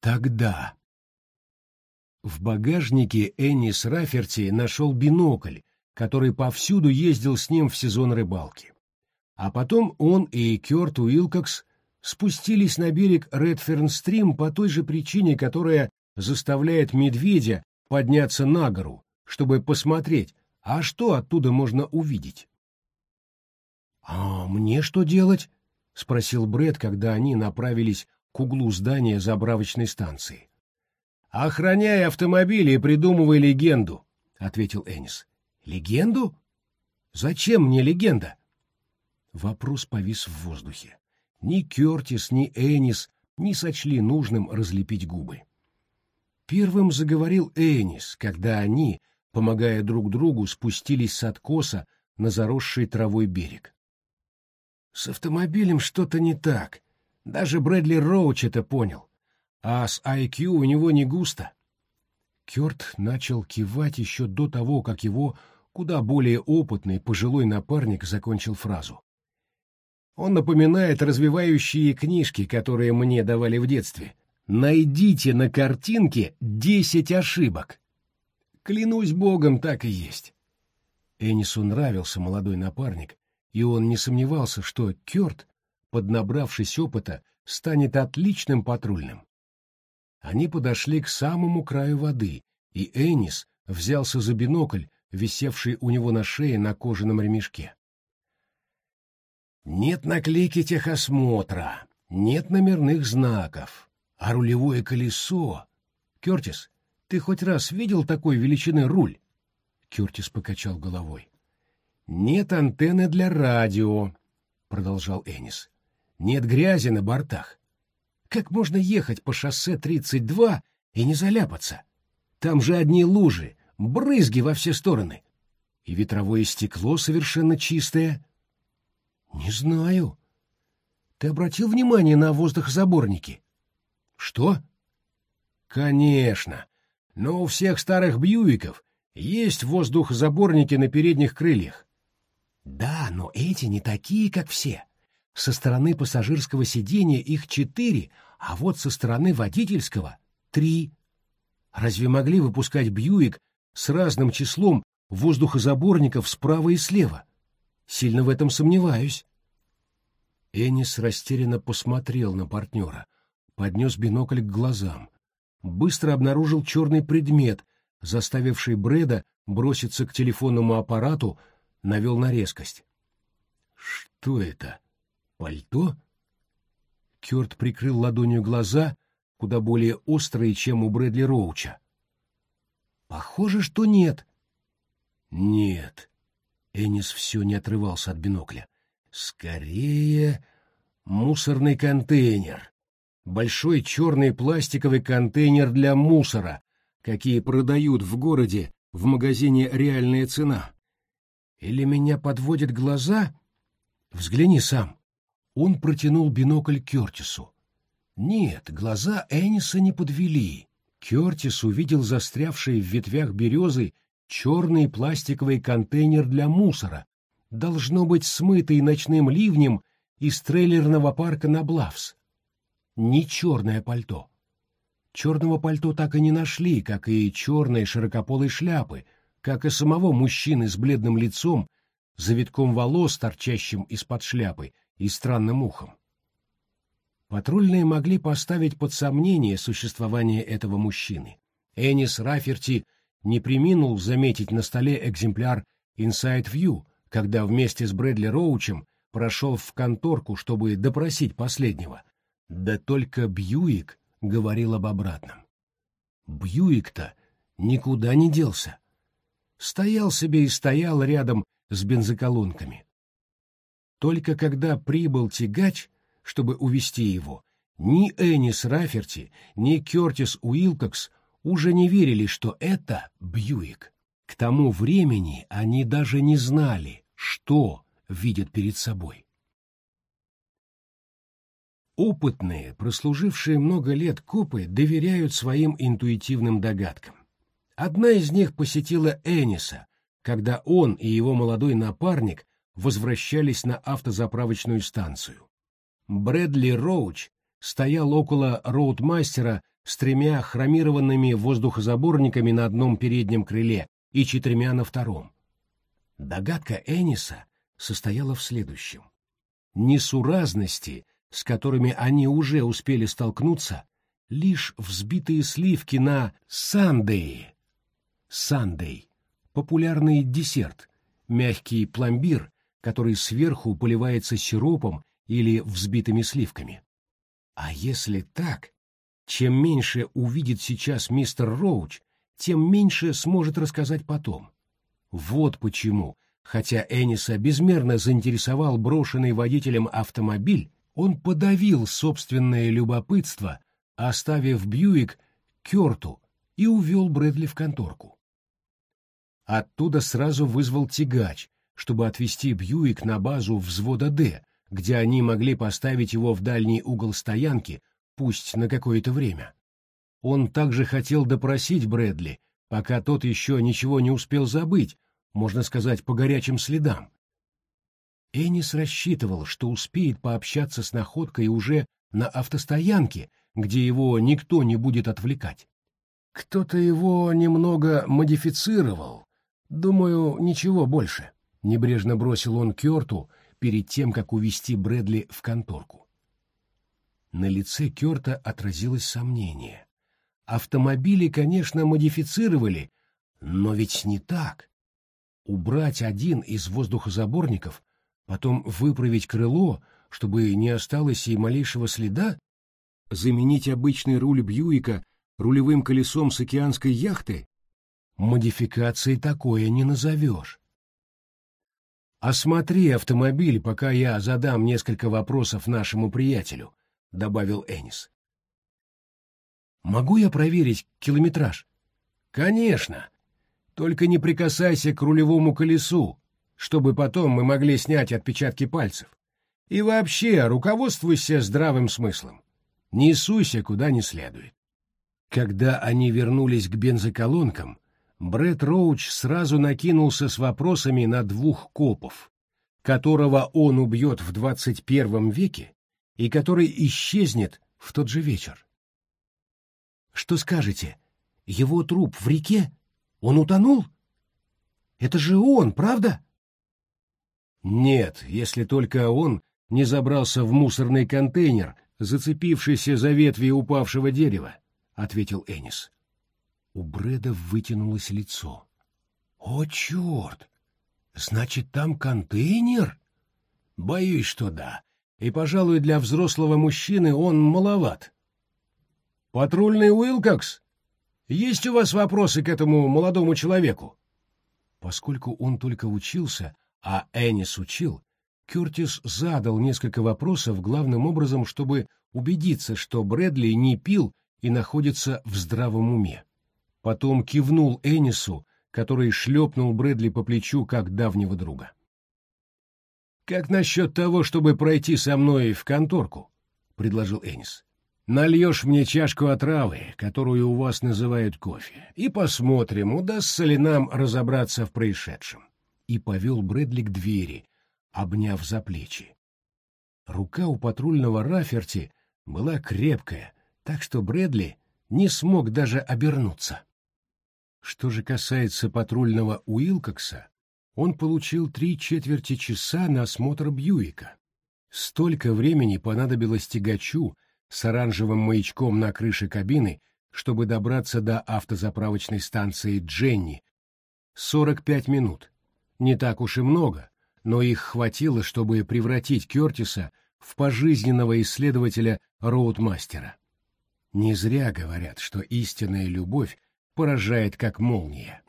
Тогда. В багажнике Эннис Раферти нашел бинокль, который повсюду ездил с ним в сезон рыбалки. А потом он и Кёрт Уилкокс спустились на берег Редферн-стрим по той же причине, которая заставляет медведя подняться на гору, чтобы посмотреть, а что оттуда можно увидеть. «А мне что делать?» — спросил Бред, когда они направились к углу здания заправочной станции. «Охраняй автомобили и придумывай легенду», — ответил Энис. «Легенду? Зачем мне легенда?» Вопрос повис в воздухе. Ни Кертис, ни Энис не сочли нужным разлепить губы. Первым заговорил Энис, когда они, помогая друг другу, спустились с откоса на заросший травой берег. С автомобилем что-то не так. Даже Брэдли Роуч это понял. А с IQ у него не густо. Кёрт начал кивать еще до того, как его куда более опытный пожилой напарник закончил фразу. Он напоминает развивающие книжки, которые мне давали в детстве. Найдите на картинке десять ошибок. Клянусь богом, так и есть. Энису нравился молодой напарник, и он не сомневался, что Кёрт, поднабравшись опыта, станет отличным патрульным. Они подошли к самому краю воды, и Энис взялся за бинокль, висевший у него на шее на кожаном ремешке. Нет наклейки техосмотра, нет номерных знаков, а рулевое колесо... Кертис, ты хоть раз видел такой величины руль? Кертис покачал головой. «Нет антенны для радио», — продолжал Энис. «Нет грязи на бортах. Как можно ехать по шоссе 32 и не заляпаться? Там же одни лужи, брызги во все стороны. И ветровое стекло совершенно чистое». «Не знаю. Ты обратил внимание на воздухозаборники?» «Что?» «Конечно. Но у всех старых Бьюиков есть воздухозаборники на передних крыльях. Да, но эти не такие, как все. Со стороны пассажирского сиденья их четыре, а вот со стороны водительского — три. Разве могли выпускать Бьюик с разным числом воздухозаборников справа и слева? Сильно в этом сомневаюсь. Энис растерянно посмотрел на партнера, поднес бинокль к глазам, быстро обнаружил черный предмет, заставивший Брэда броситься к телефонному аппарату, навел на резкость. «Что это? Пальто?» Кёрт прикрыл ладонью глаза, куда более острые, чем у Брэдли Роуча. «Похоже, что нет». «Нет». Энис все не отрывался от бинокля. «Скорее, мусорный контейнер. Большой черный пластиковый контейнер для мусора, какие продают в городе в магазине «Реальная цена». Или меня подводят глаза? Взгляни сам. Он протянул бинокль Кертису. Нет, глаза Эниса не подвели. Кертис увидел застрявший в ветвях березы черный пластиковый контейнер для мусора, должно быть смытый ночным ливнем из трейлерного парка на Блавс. Не черное пальто. Черного пальто так и не нашли, как и черной широкополой шляпы — как и самого мужчины с бледным лицом, завитком волос, торчащим из-под шляпы, и странным ухом. Патрульные могли поставить под сомнение существование этого мужчины. Энис Раферти не приминул заметить на столе экземпляр Inside View, когда вместе с Брэдли Роучем прошел в конторку, чтобы допросить последнего. Да только Бьюик говорил об обратном. Бьюик-то никуда не делся стоял себе и стоял рядом с бензоколонками. Только когда прибыл тягач, чтобы увести его, ни Энис Раферти, ни Кертис Уилкокс уже не верили, что это Бьюик. К тому времени они даже не знали, что видят перед собой. Опытные, прослужившие много лет копы, доверяют своим интуитивным догадкам. Одна из них посетила Эниса, когда он и его молодой напарник возвращались на автозаправочную станцию. Брэдли Роуч стоял около роудмастера с тремя хромированными воздухозаборниками на одном переднем крыле и четырьмя на втором. Догадка Эниса состояла в следующем. Несуразности, с которыми они уже успели столкнуться, лишь взбитые сливки на сандее. Сандей — популярный десерт, мягкий пломбир, который сверху поливается сиропом или взбитыми сливками. А если так, чем меньше увидит сейчас мистер Роуч, тем меньше сможет рассказать потом. Вот почему, хотя Эниса безмерно заинтересовал брошенный водителем автомобиль, он подавил собственное любопытство, оставив Бьюик Керту и увел Брэдли в конторку. Оттуда сразу вызвал тягач, чтобы отвезти Бьюик на базу взвода «Д», где они могли поставить его в дальний угол стоянки, пусть на какое-то время. Он также хотел допросить Брэдли, пока тот еще ничего не успел забыть, можно сказать, по горячим следам. Энис рассчитывал, что успеет пообщаться с находкой уже на автостоянке, где его никто не будет отвлекать. Кто-то его немного модифицировал, думаю, ничего больше. Небрежно бросил он Керту перед тем, как увести Брэдли в конторку. На лице Керта отразилось сомнение. Автомобили, конечно, модифицировали, но ведь не так. Убрать один из воздухозаборников, потом выправить крыло, чтобы не осталось и малейшего следа, заменить обычный руль Бьюика рулевым колесом с океанской яхты? Модификацией такое не назовешь. «Осмотри автомобиль, пока я задам несколько вопросов нашему приятелю», — добавил Энис. «Могу я проверить километраж?» «Конечно. Только не прикасайся к рулевому колесу, чтобы потом мы могли снять отпечатки пальцев. И вообще, руководствуйся здравым смыслом. Не суйся куда не следует». Когда они вернулись к бензоколонкам, Брэд Роуч сразу накинулся с вопросами на двух копов, которого он убьет в двадцать первом веке и который исчезнет в тот же вечер. «Что скажете? Его труп в реке? Он утонул? Это же он, правда?» «Нет, если только он не забрался в мусорный контейнер, зацепившийся за ветви упавшего дерева», — ответил Энис. У Брэда вытянулось лицо. «О, черт! Значит, там контейнер?» «Боюсь, что да. И, пожалуй, для взрослого мужчины он маловат». «Патрульный Уилкокс, есть у вас вопросы к этому молодому человеку?» Поскольку он только учился, а Эннис учил, Кертис задал несколько вопросов главным образом, чтобы убедиться, что Брэдли не пил и находится в здравом уме. Потом кивнул Энису, который шлепнул Брэдли по плечу как давнего друга. «Как насчет того, чтобы пройти со мной в конторку?» — предложил Энис. «Нальешь мне чашку отравы, которую у вас называют кофе, и посмотрим, удастся ли нам разобраться в происшедшем». И повел Брэдли к двери, обняв за плечи. Рука у патрульного Раферти была крепкая, так что Брэдли не смог даже обернуться. Что же касается патрульного Уилкокса, он получил три четверти часа на осмотр Бьюика. Столько времени понадобилось тягачу с оранжевым маячком на крыше кабины, чтобы добраться до автозаправочной станции Дженни. 45 минут. Не так уж и много, но их хватило, чтобы превратить Кертиса в пожизненного исследователя роудмастера. Не зря говорят, что истинная любовь поражает как молния.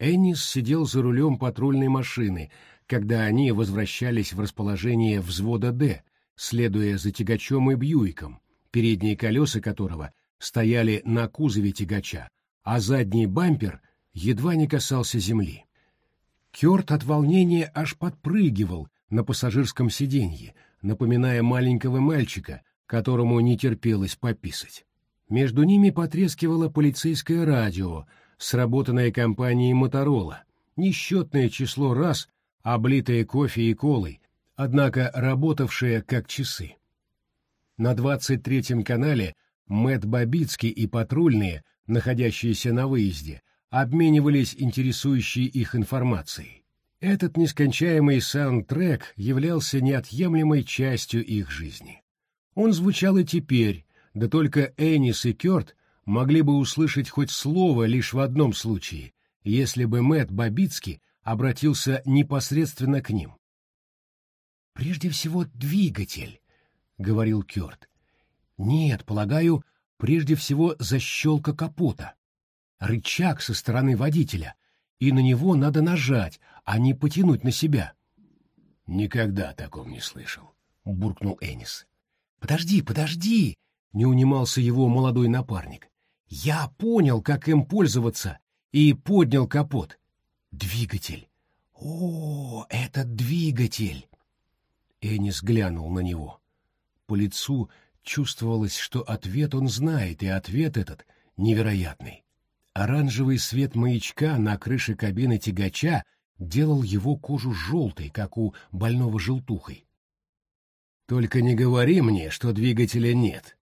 Эннис сидел за рулем патрульной машины, когда они возвращались в расположение взвода «Д», следуя за тягачом и Бьюиком, передние колеса которого стояли на кузове тягача, а задний бампер едва не касался земли. Кёрт от волнения аж подпрыгивал на пассажирском сиденье, напоминая маленького мальчика, которому не терпелось пописать. Между ними потрескивало полицейское радио, сработанное компанией «Моторола», несчетное число раз, облитое кофе и колой, однако работавшее как часы. На 23-м канале Мэт Бабицкий и патрульные, находящиеся на выезде, обменивались интересующей их информацией. Этот нескончаемый саундтрек являлся неотъемлемой частью их жизни. Он звучал и теперь, да только Энис и Кёрт могли бы услышать хоть слово лишь в одном случае, если бы Мэт Бабицкий обратился непосредственно к ним. «Прежде всего, двигатель», — говорил Кёрт. «Нет, полагаю, прежде всего защелка капота. Рычаг со стороны водителя, и на него надо нажать, а не потянуть на себя». «Никогда о таком не слышал», — буркнул Энис. «Подожди, подожди!» — не унимался его молодой напарник. «Я понял, как им пользоваться, и поднял капот. Двигатель. О, это двигатель!» Энис глянул на него. По лицу чувствовалось, что ответ он знает, и ответ этот невероятный. Оранжевый свет маячка на крыше кабины тягача делал его кожу желтой, как у больного желтухой. Только не говори мне, что двигателя нет.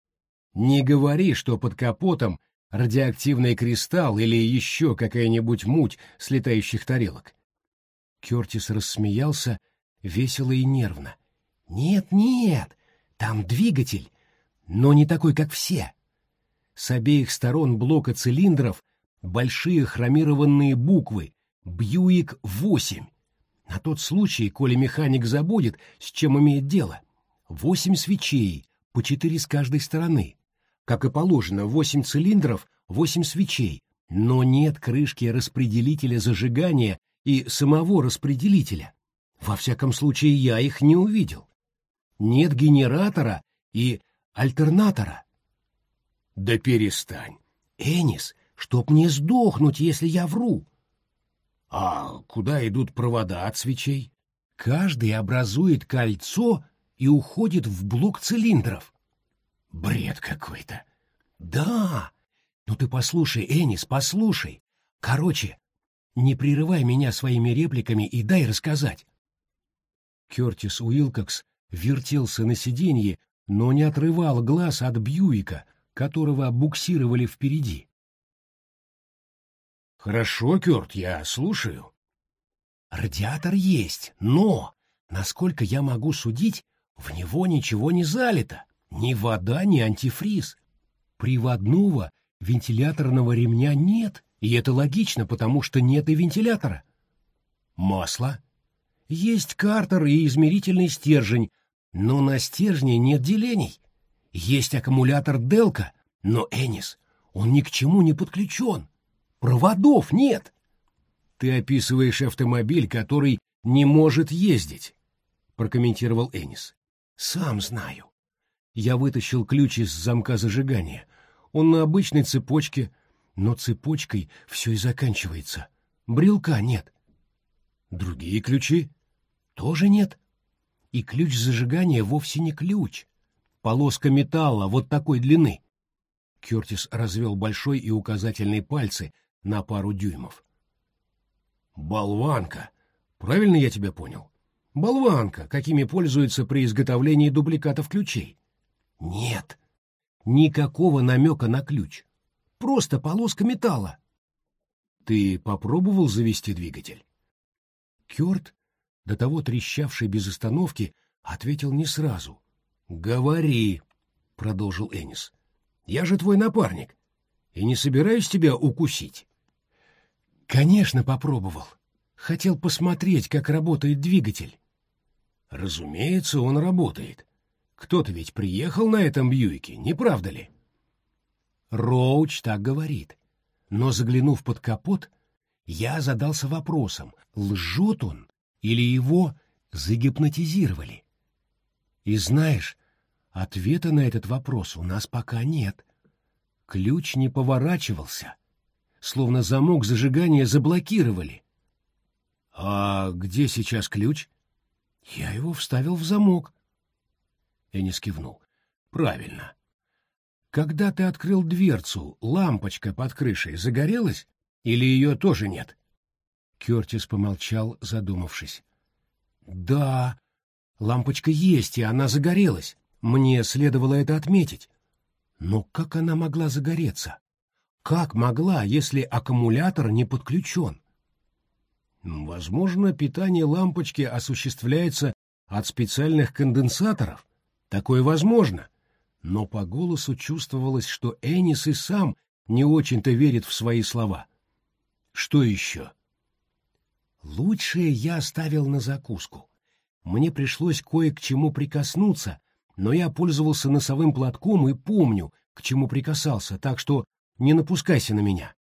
Не говори, что под капотом радиоактивный кристалл или еще какая-нибудь муть с летающих тарелок. Кертис рассмеялся весело и нервно. «Нет, нет, там двигатель, но не такой, как все. С обеих сторон блока цилиндров большие хромированные буквы «Бьюик-8». На тот случай, коли механик забудет, с чем имеет дело. Восемь свечей, по четыре с каждой стороны. Как и положено, восемь цилиндров, восемь свечей, но нет крышки распределителя зажигания и самого распределителя. Во всяком случае, я их не увидел. Нет генератора и альтернатора. Да перестань. Энис, чтоб не сдохнуть, если я вру. А куда идут провода от свечей? Каждый образует кольцо и уходит в блок цилиндров. Бред какой-то. Да. Ну ты послушай, Энис, послушай. Короче, не прерывай меня своими репликами и дай рассказать. Кертис Уилкокс вертелся на сиденье, но не отрывал глаз от Бьюика, которого буксировали впереди. «Хорошо, Кёрт, я слушаю». «Радиатор есть, но, насколько я могу судить, в него ничего не залито, ни вода, ни антифриз. Приводного вентиляторного ремня нет, и это логично, потому что нет и вентилятора. Масло. Есть картер и измерительный стержень, но на стержне нет делений. Есть аккумулятор Делка, но Энис, он ни к чему не подключен. Проводов нет. Ты описываешь автомобиль, который не может ездить, прокомментировал Энис. Сам знаю. Я вытащил ключ из замка зажигания. Он на обычной цепочке, но цепочкой все и заканчивается. Брелка нет. Другие ключи? Тоже нет. И ключ зажигания вовсе не ключ. Полоска металла вот такой длины. Кертис развел большой и указательный пальцы на пару дюймов. «Болванка! Правильно я тебя понял?» Болванка, какими пользуются при изготовлении дубликатов ключей. Нет, никакого намека на ключ. Просто полоска металла. Ты попробовал завести двигатель? Кёрт, до того трещавший без остановки, ответил не сразу. «Говори», — продолжил Энис. «Я же твой напарник, и не собираюсь тебя укусить». «Конечно, попробовал. Хотел посмотреть, как работает двигатель. Разумеется, он работает. Кто-то ведь приехал на этом Бьюике, не правда ли? Роуч так говорит. Но заглянув под капот, я задался вопросом, лжет он или его загипнотизировали. И знаешь, ответа на этот вопрос у нас пока нет. Ключ не поворачивался, словно замок зажигания заблокировали. — А где сейчас ключ? Я его вставил в замок. Энис кивнул. Правильно. Когда ты открыл дверцу, лампочка под крышей загорелась или ее тоже нет? Кертис помолчал, задумавшись. Да, лампочка есть, и она загорелась. Мне следовало это отметить. Но как она могла загореться? Как могла, если аккумулятор не подключен? Возможно, питание лампочки осуществляется от специальных конденсаторов. Такое возможно. Но по голосу чувствовалось, что Энис и сам не очень-то верит в свои слова. Что еще? Лучшее я оставил на закуску. Мне пришлось кое к чему прикоснуться, но я пользовался носовым платком и помню, к чему прикасался, так что не напускайся на меня.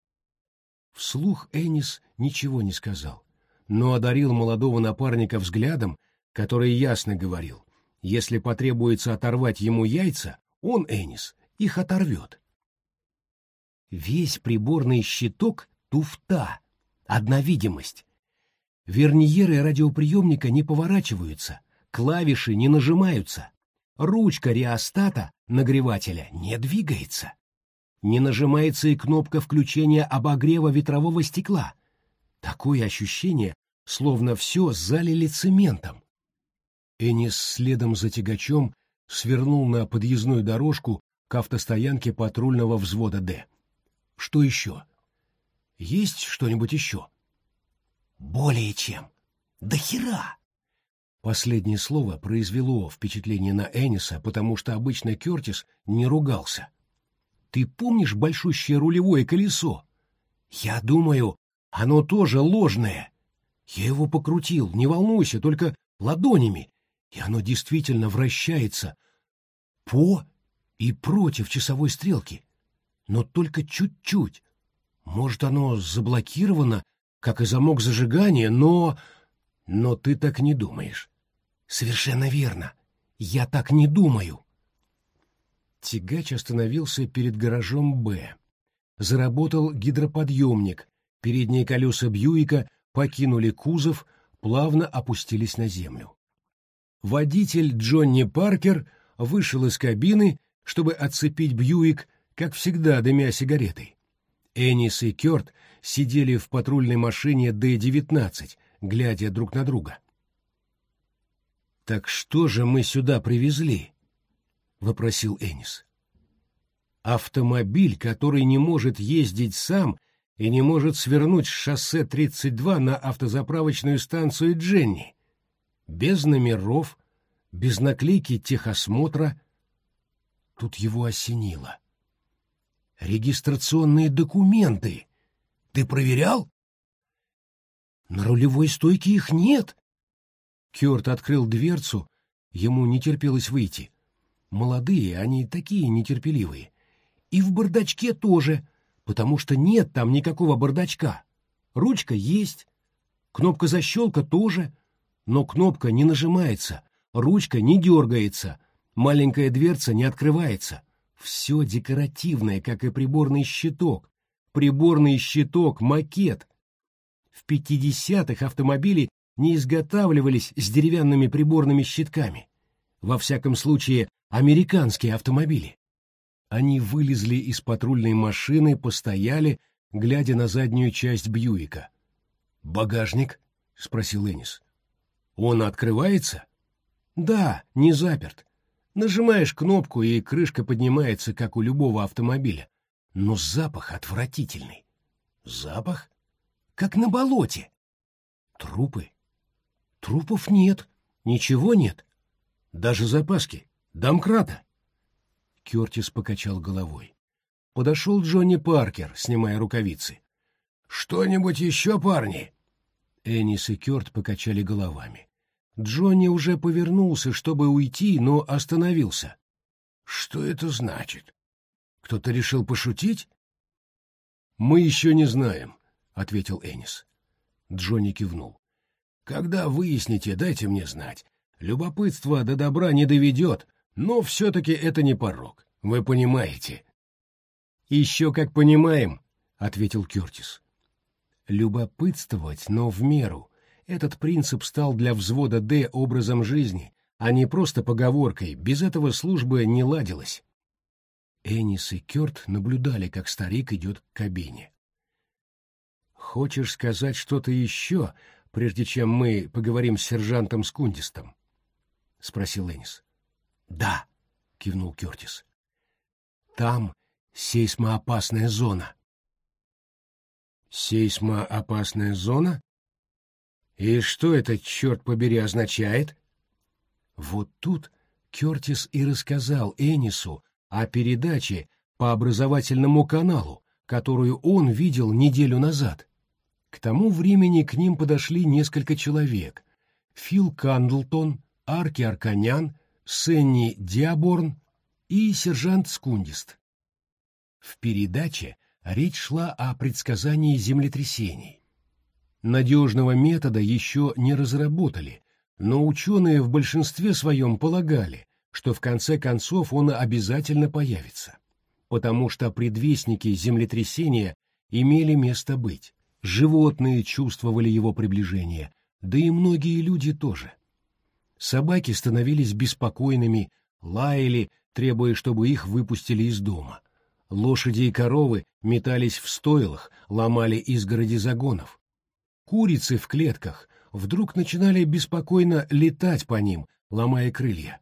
Вслух Энис ничего не сказал, но одарил молодого напарника взглядом, который ясно говорил, если потребуется оторвать ему яйца, он, Энис, их оторвет. Весь приборный щиток — туфта, одна видимость. Верниеры радиоприемника не поворачиваются, клавиши не нажимаются, ручка реостата нагревателя не двигается. Не нажимается и кнопка включения обогрева ветрового стекла. Такое ощущение, словно все залили цементом. Энис следом за тягачом свернул на подъездную дорожку к автостоянке патрульного взвода «Д». Что еще? Есть что-нибудь еще? Более чем. Да хера! Последнее слово произвело впечатление на Эниса, потому что обычно Кертис не ругался. Ты помнишь большущее рулевое колесо? Я думаю, оно тоже ложное. Я его покрутил, не волнуйся, только ладонями, и оно действительно вращается по и против часовой стрелки, но только чуть-чуть. Может, оно заблокировано, как и замок зажигания, но... Но ты так не думаешь. Совершенно верно. Я так не думаю. Тягач остановился перед гаражом «Б». Заработал гидроподъемник. Передние колеса Бьюика покинули кузов, плавно опустились на землю. Водитель Джонни Паркер вышел из кабины, чтобы отцепить Бьюик, как всегда, дымя сигаретой. Энис и Кёрт сидели в патрульной машине Д-19, глядя друг на друга. «Так что же мы сюда привезли?» — вопросил Энис. «Автомобиль, который не может ездить сам и не может свернуть с шоссе 32 на автозаправочную станцию Дженни без номеров, без наклейки техосмотра. Тут его осенило. Регистрационные документы. Ты проверял? На рулевой стойке их нет. Кёрт открыл дверцу, ему не терпелось выйти. Молодые, они такие нетерпеливые. И в бардачке тоже, потому что нет там никакого бардачка. Ручка есть, кнопка защелка тоже — но кнопка не нажимается, ручка не дергается, маленькая дверца не открывается. Все декоративное, как и приборный щиток. Приборный щиток — макет. В 50-х автомобили не изготавливались с деревянными приборными щитками. Во всяком случае, американские автомобили. Они вылезли из патрульной машины, постояли, глядя на заднюю часть Бьюика. «Багажник?» — спросил Энис. Он открывается? Да, не заперт. Нажимаешь кнопку, и крышка поднимается, как у любого автомобиля. Но запах отвратительный. Запах? Как на болоте. Трупы? Трупов нет. Ничего нет. Даже запаски. Домкрата. Кертис покачал головой. Подошел Джонни Паркер, снимая рукавицы. «Что-нибудь еще, парни?» Энис и Кёрт покачали головами. Джонни уже повернулся, чтобы уйти, но остановился. «Что это значит? Кто-то решил пошутить?» «Мы еще не знаем», — ответил Энис. Джонни кивнул. «Когда выясните, дайте мне знать. Любопытство до добра не доведет, но все-таки это не порог. Вы понимаете?» «Еще как понимаем», — ответил Кертис любопытствовать, но в меру. Этот принцип стал для взвода «Д» образом жизни, а не просто поговоркой, без этого служба не ладилась. Энис и Кёрт наблюдали, как старик идет к кабине. «Хочешь сказать что-то еще, прежде чем мы поговорим с сержантом Скундистом?» — спросил Энис. «Да», — кивнул Кёртис. Там сейсмоопасная зона. Сейсмоопасная зона? И что это, черт побери, означает? Вот тут Кертис и рассказал Энису о передаче по образовательному каналу, которую он видел неделю назад. К тому времени к ним подошли несколько человек. Фил Кандлтон, Арки Арканян, Сенни Диаборн и сержант Скундист. В передаче речь шла о предсказании землетрясений. Надежного метода еще не разработали, но ученые в большинстве своем полагали, что в конце концов он обязательно появится, потому что предвестники землетрясения имели место быть, животные чувствовали его приближение, да и многие люди тоже. Собаки становились беспокойными, лаяли, требуя, чтобы их выпустили из дома. Лошади и коровы метались в стойлах, ломали изгороди загонов. Курицы в клетках вдруг начинали беспокойно летать по ним, ломая крылья.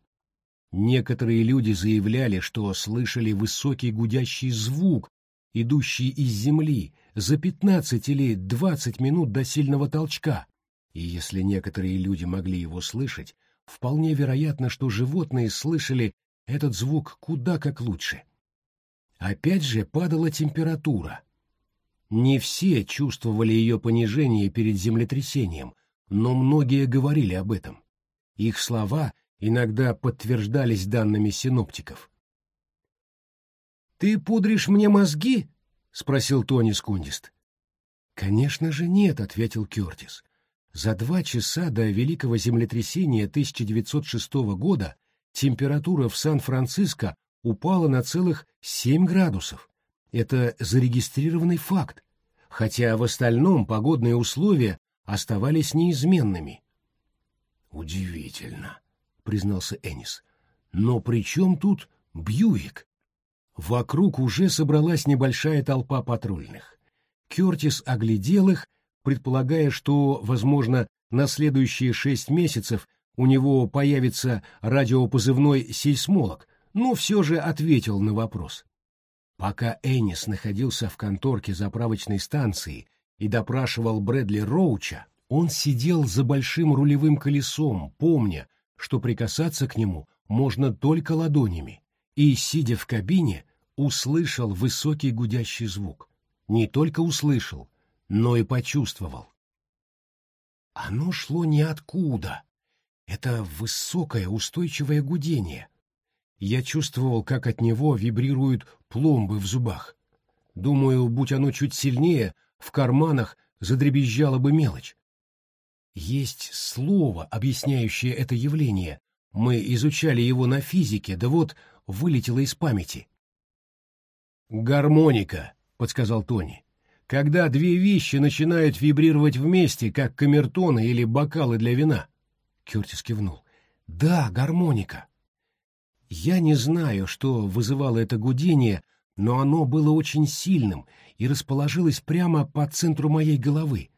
Некоторые люди заявляли, что слышали высокий гудящий звук, идущий из земли, за пятнадцать или двадцать минут до сильного толчка, и если некоторые люди могли его слышать, вполне вероятно, что животные слышали этот звук куда как лучше. Опять же падала температура. Не все чувствовали ее понижение перед землетрясением, но многие говорили об этом. Их слова иногда подтверждались данными синоптиков. «Ты пудришь мне мозги?» — спросил Тони Скундист. «Конечно же нет», — ответил Кертис. За два часа до Великого землетрясения 1906 года температура в Сан-Франциско упала на целых 7 градусов. Это зарегистрированный факт, хотя в остальном погодные условия оставались неизменными. «Удивительно», — признался Энис. «Но при чем тут Бьюик?» Вокруг уже собралась небольшая толпа патрульных. Кертис оглядел их, предполагая, что, возможно, на следующие шесть месяцев у него появится радиопозывной «сейсмолог», но все же ответил на вопрос. Пока Эннис находился в конторке заправочной станции и допрашивал Брэдли Роуча, он сидел за большим рулевым колесом, помня, что прикасаться к нему можно только ладонями, и, сидя в кабине, услышал высокий гудящий звук. Не только услышал, но и почувствовал. Оно шло ниоткуда. Это высокое устойчивое гудение. Я чувствовал, как от него вибрируют пломбы в зубах. Думаю, будь оно чуть сильнее, в карманах задребезжала бы мелочь. Есть слово, объясняющее это явление. Мы изучали его на физике, да вот вылетело из памяти. «Гармоника», — подсказал Тони. «Когда две вещи начинают вибрировать вместе, как камертоны или бокалы для вина». Кертис кивнул. «Да, гармоника». Я не знаю, что вызывало это гудение, но оно было очень сильным и расположилось прямо по центру моей головы.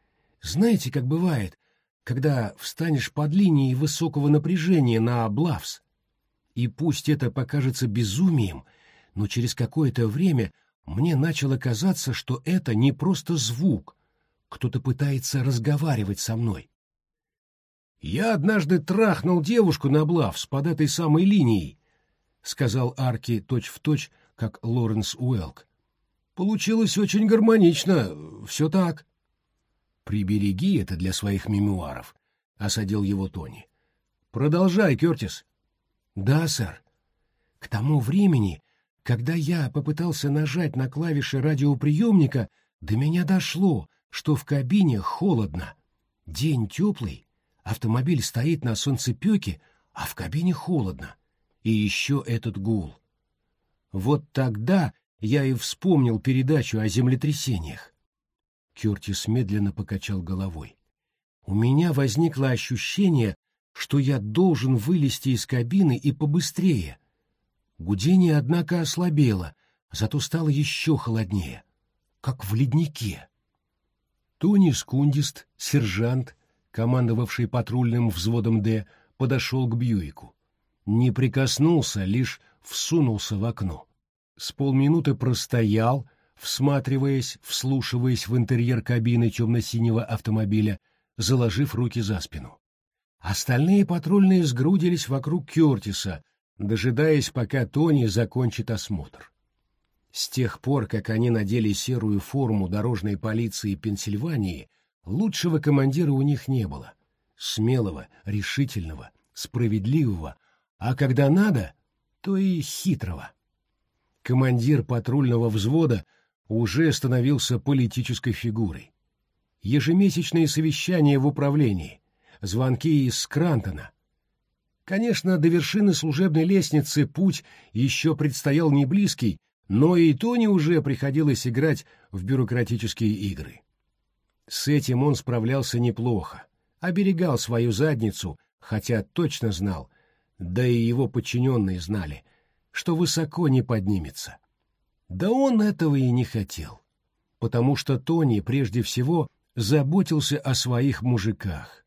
Знаете, как бывает, когда встанешь под линией высокого напряжения на Блавс. И пусть это покажется безумием, но через какое-то время мне начало казаться, что это не просто звук, кто-то пытается разговаривать со мной. «Я однажды трахнул девушку на Блавс под этой самой линией», — сказал Арки точь-в-точь, точь, как Лоренс Уэлк. «Получилось очень гармонично, все так». «Прибереги это для своих мемуаров», — осадил его Тони. «Продолжай, Кертис». «Да, сэр. К тому времени, когда я попытался нажать на клавиши радиоприемника, до меня дошло, что в кабине холодно. День теплый, автомобиль стоит на солнцепеке, а в кабине холодно. И еще этот гул. Вот тогда я и вспомнил передачу о землетрясениях. Кертис медленно покачал головой. У меня возникло ощущение, что я должен вылезти из кабины и побыстрее. Гудение, однако, ослабело, зато стало еще холоднее, как в леднике. Тони Скундист, сержант, командовавший патрульным взводом «Д», подошел к Бьюику. Не прикоснулся, лишь всунулся в окно. с полминуты простоял, всматриваясь, вслушиваясь в интерьер кабины темно-синего автомобиля, заложив руки за спину. Остальные патрульные сгрудились вокруг Кертиса, дожидаясь, пока Тони закончит осмотр. С тех пор, как они надели серую форму дорожной полиции Пенсильвании, лучшего командира у них не было. Смелого, решительного, справедливого, а когда надо, то и хитрого. Командир патрульного взвода уже становился политической фигурой. Ежемесячные совещания в управлении, звонки из Скрантона. Конечно, до вершины служебной лестницы путь еще предстоял не близкий, но и Тони уже приходилось играть в бюрократические игры. С этим он справлялся неплохо, оберегал свою задницу, хотя точно знал, да и его подчиненные знали, что высоко не поднимется. Да он этого и не хотел, потому что Тони прежде всего заботился о своих мужиках.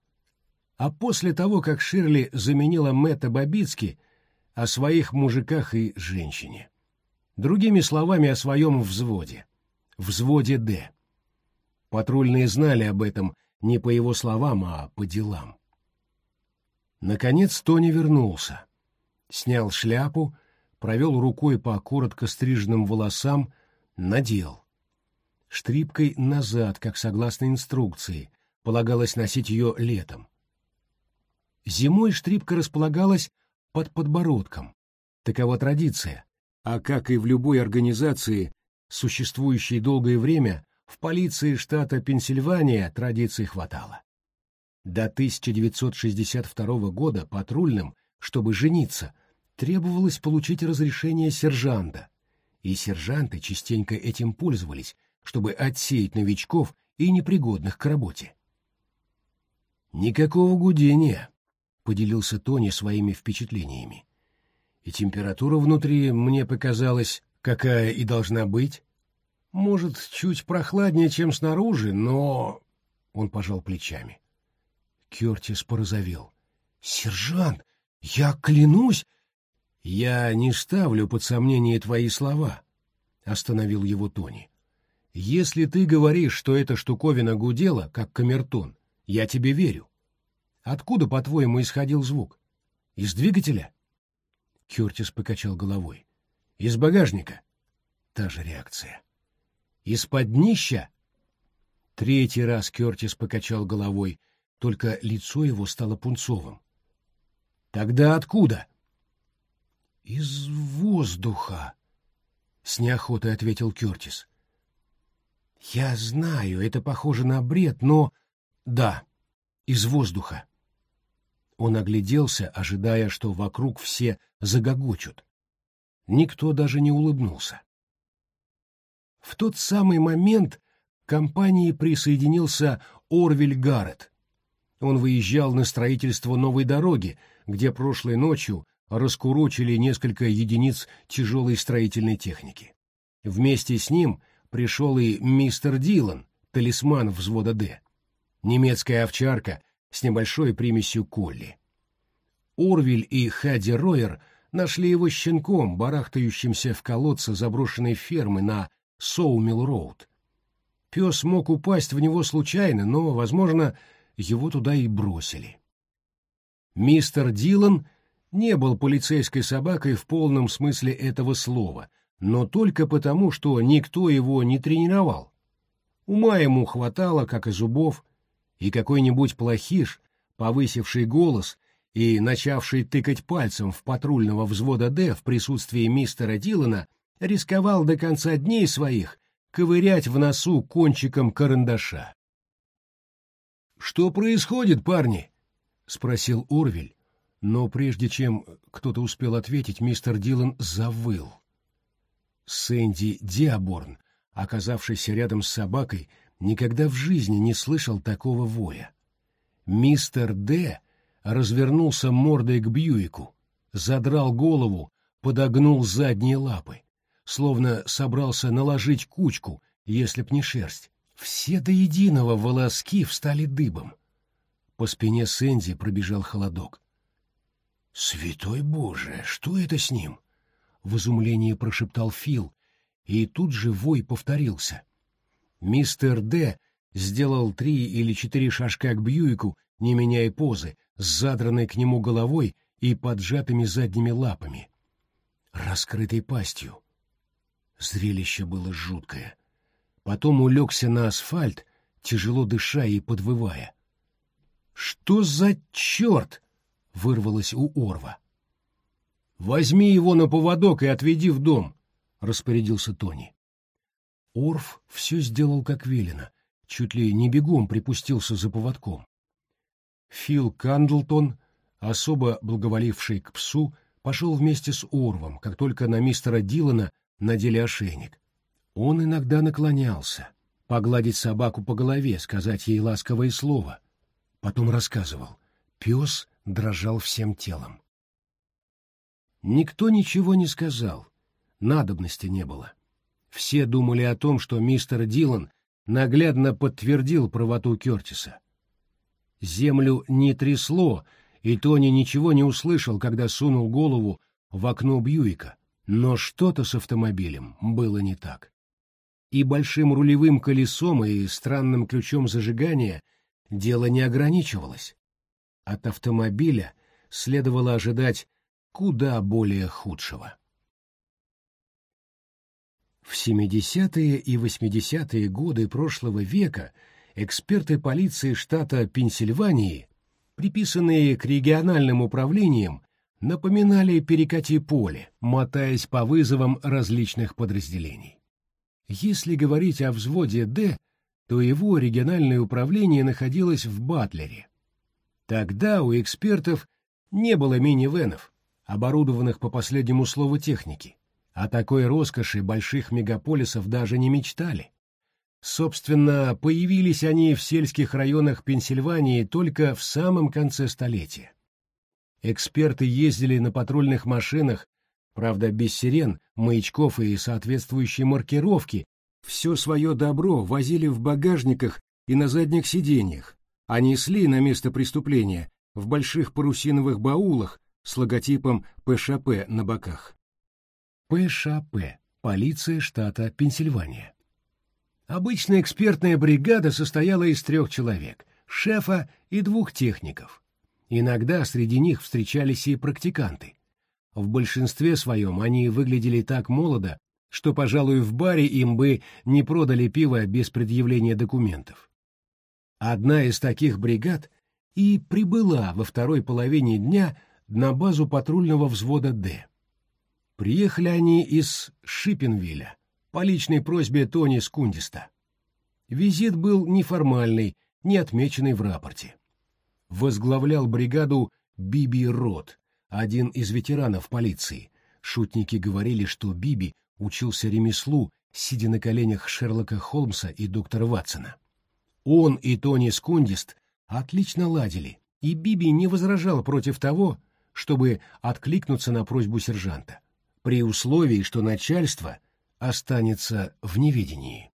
А после того, как Ширли заменила Мэтта Бабицки, о своих мужиках и женщине. Другими словами, о своем взводе. Взводе «Д». Патрульные знали об этом не по его словам, а по делам. Наконец Тони вернулся. Снял шляпу, провел рукой по коротко стриженным волосам, надел. Штрипкой назад, как согласно инструкции, полагалось носить ее летом. Зимой штрипка располагалась под подбородком. Такова традиция. А как и в любой организации, существующей долгое время, в полиции штата Пенсильвания традиций хватало. До 1962 года патрульным, чтобы жениться, требовалось получить разрешение сержанта, и сержанты частенько этим пользовались, чтобы отсеять новичков и непригодных к работе. «Никакого гудения», — поделился Тони своими впечатлениями. «И температура внутри мне показалась, какая и должна быть. Может, чуть прохладнее, чем снаружи, но...» Он пожал плечами. Кертис порозовел. «Сержант, я клянусь...» «Я не ставлю под сомнение твои слова», — остановил его Тони. «Если ты говоришь, что эта штуковина гудела, как камертон, я тебе верю. Откуда, по-твоему, исходил звук? Из двигателя?» Кертис покачал головой. «Из багажника?» Та же реакция. «Из-под днища?» Третий раз Кертис покачал головой, только лицо его стало пунцовым. «Тогда откуда?» «Из воздуха», — с неохотой ответил Кертис. «Я знаю, это похоже на бред, но...» «Да, из воздуха». Он огляделся, ожидая, что вокруг все загогочут. Никто даже не улыбнулся. В тот самый момент к компании присоединился Орвель Гаррет. Он выезжал на строительство новой дороги, где прошлой ночью раскурочили несколько единиц тяжелой строительной техники. Вместе с ним пришел и мистер Дилан, талисман взвода «Д», немецкая овчарка с небольшой примесью колли. Орвиль и Хадди Ройер нашли его щенком, барахтающимся в колодце заброшенной фермы на Соумилл-Роуд. Пес мог упасть в него случайно, но, возможно, его туда и бросили. Мистер Дилан не был полицейской собакой в полном смысле этого слова, но только потому, что никто его не тренировал. Ума ему хватало, как и зубов, и какой-нибудь плохиш, повысивший голос и начавший тыкать пальцем в патрульного взвода «Д» в присутствии мистера Дилана, рисковал до конца дней своих ковырять в носу кончиком карандаша. «Что происходит, парни?» — спросил Орвель, но прежде чем кто-то успел ответить, мистер Дилан завыл. Сэнди Диаборн, оказавшийся рядом с собакой, никогда в жизни не слышал такого воя. Мистер Д развернулся мордой к Бьюику, задрал голову, подогнул задние лапы, словно собрался наложить кучку, если б не шерсть. Все до единого волоски встали дыбом. По спине Сэнди пробежал холодок. «Святой Боже, что это с ним?» в изумлении прошептал Фил, и тут же вой повторился. Мистер Д сделал три или четыре шажка к Бьюику, не меняя позы, с задранной к нему головой и поджатыми задними лапами. Раскрытой пастью. Зрелище было жуткое. Потом улегся на асфальт, тяжело дыша и подвывая. «Что за черт?» — вырвалось у Орва. «Возьми его на поводок и отведи в дом», — распорядился Тони. Орф все сделал как велено, чуть ли не бегом припустился за поводком. Фил Кандлтон, особо благоволивший к псу, пошел вместе с Орвом, как только на мистера Дилана надели ошейник. Он иногда наклонялся, погладить собаку по голове, сказать ей ласковое слово. Потом рассказывал. Пес дрожал всем телом. Никто ничего не сказал, надобности не было. Все думали о том, что мистер Дилан наглядно подтвердил правоту Кертиса. Землю не трясло, и Тони ничего не услышал, когда сунул голову в окно Бьюика, но что-то с автомобилем было не так. И большим рулевым колесом, и странным ключом зажигания дело не ограничивалось. От автомобиля следовало ожидать куда более худшего. В 70-е и 80-е годы прошлого века эксперты полиции штата Пенсильвании, приписанные к региональным управлениям, напоминали перекати поле, мотаясь по вызовам различных подразделений. Если говорить о взводе «Д», то его региональное управление находилось в Батлере. Тогда у экспертов не было минивенов, оборудованных по последнему слову техники. О такой роскоши больших мегаполисов даже не мечтали. Собственно, появились они в сельских районах Пенсильвании только в самом конце столетия. Эксперты ездили на патрульных машинах, правда без сирен, маячков и соответствующей маркировки, все свое добро возили в багажниках и на задних сиденьях, а несли на место преступления в больших парусиновых баулах с логотипом ПШП на боках. ПШП – полиция штата Пенсильвания. Обычная экспертная бригада состояла из трех человек – шефа и двух техников. Иногда среди них встречались и практиканты. В большинстве своем они выглядели так молодо, что, пожалуй, в баре им бы не продали пиво без предъявления документов. Одна из таких бригад и прибыла во второй половине дня на базу патрульного взвода «Д». Приехали они из Шиппенвилля по личной просьбе Тони Скундиста. Визит был неформальный, не отмеченный в рапорте. Возглавлял бригаду Биби Рот, один из ветеранов полиции. Шутники говорили, что Биби учился ремеслу, сидя на коленях Шерлока Холмса и доктора Ватсона. Он и Тони Скундист отлично ладили, и Биби не возражал против того, чтобы откликнуться на просьбу сержанта, при условии, что начальство останется в неведении.